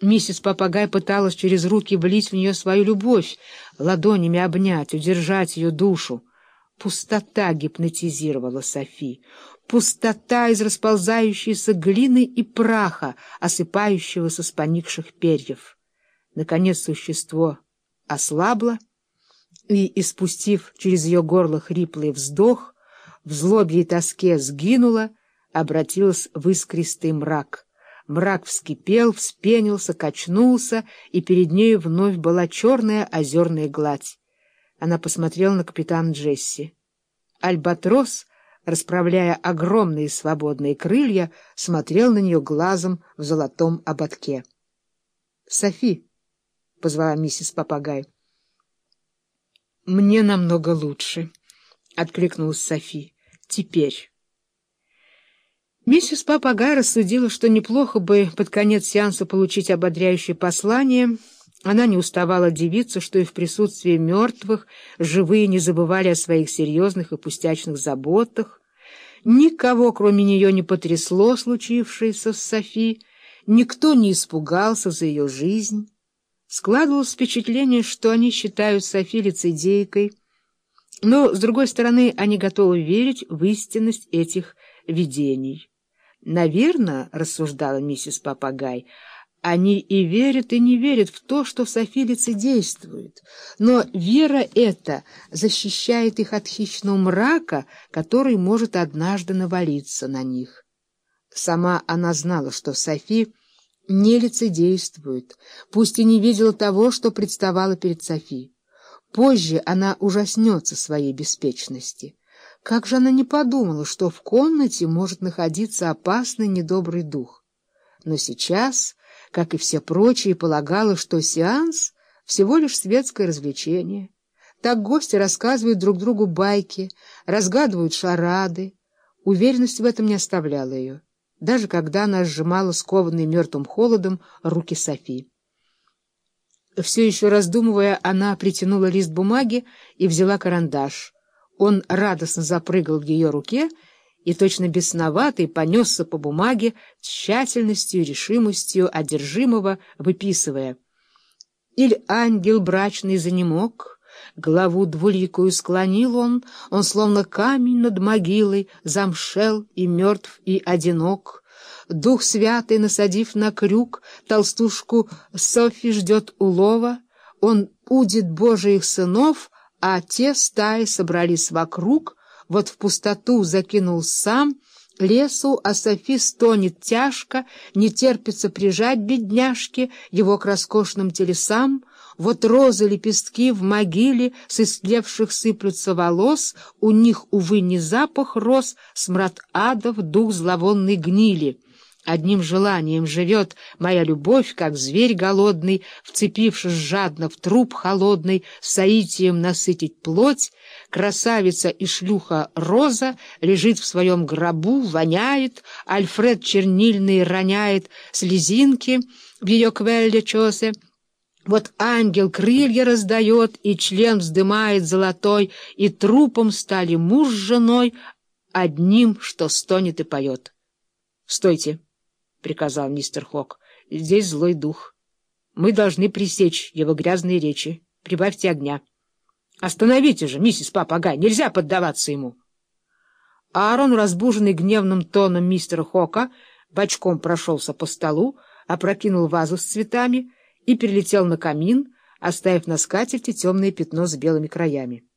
Миссис Попугай пыталась через руки влить в нее свою любовь, ладонями обнять, удержать ее душу. Пустота гипнотизировала Софи. Пустота из расползающейся глины и праха, осыпающегося с поникших перьев. Наконец существо ослабло, и, испустив через ее горло хриплый вздох, в злобе и тоске сгинуло, обратилось в искристый мрак — Мрак вскипел, вспенился, качнулся, и перед нею вновь была черная озерная гладь. Она посмотрела на капитана Джесси. Альбатрос, расправляя огромные свободные крылья, смотрел на нее глазом в золотом ободке. — Софи, — позвала миссис Попугай. — Мне намного лучше, — откликнулась Софи. — Теперь. Миссис Папагай рассудила, что неплохо бы под конец сеанса получить ободряющее послание. Она не уставала дивиться, что и в присутствии мертвых живые не забывали о своих серьезных и пустячных заботах. Никого, кроме нее, не потрясло случившееся с Софи, никто не испугался за ее жизнь. Складывалось впечатление, что они считают Софи лицедейкой, но, с другой стороны, они готовы верить в истинность этих видений. Наверное, — рассуждала миссис Папагай, — они и верят, и не верят в то, что Софи лицедействует. Но вера эта защищает их от хищного мрака, который может однажды навалиться на них. Сама она знала, что Софи не лицедействует, пусть и не видела того, что представала перед Софи. Позже она ужаснется своей беспечности. Как же она не подумала, что в комнате может находиться опасный недобрый дух? Но сейчас, как и все прочие, полагала, что сеанс — всего лишь светское развлечение. Так гости рассказывают друг другу байки, разгадывают шарады. Уверенность в этом не оставляла ее, даже когда она сжимала скованные мертвым холодом руки Софи. Все еще раздумывая, она притянула лист бумаги и взяла карандаш — он радостно запрыгал в ее руке и, точно бесноватый, понесся по бумаге тщательностью и решимостью одержимого, выписывая. «Иль ангел брачный занемог, голову двуликую склонил он, он словно камень над могилой, замшел и мертв и одинок». Дух Святый, насадив на крюк, толстушку Софи ждет улова, он удит Божиих сынов — а те стаи собрались вокруг, вот в пустоту закинул сам, лесу, а Софи стонет тяжко, не терпится прижать бедняжки его к роскошным телесам, вот розы лепестки в могиле с истлевших сыплются волос, у них, увы, не запах роз, смрад адов, дух зловонной гнили. Одним желанием живет моя любовь, как зверь голодный, вцепившись жадно в труп холодный, соитием насытить плоть. Красавица и шлюха Роза лежит в своем гробу, воняет, Альфред чернильный роняет слезинки в ее квелле чосе. Вот ангел крылья раздает, и член вздымает золотой, и трупом стали муж с женой, одним, что стонет и поет. Стойте! — приказал мистер Хок. — Здесь злой дух. Мы должны пресечь его грязные речи. Прибавьте огня. — Остановите же, миссис Папагай, нельзя поддаваться ему. Аарон, разбуженный гневным тоном мистера Хока, бочком прошелся по столу, опрокинул вазу с цветами и перелетел на камин, оставив на скатерти темное пятно с белыми краями.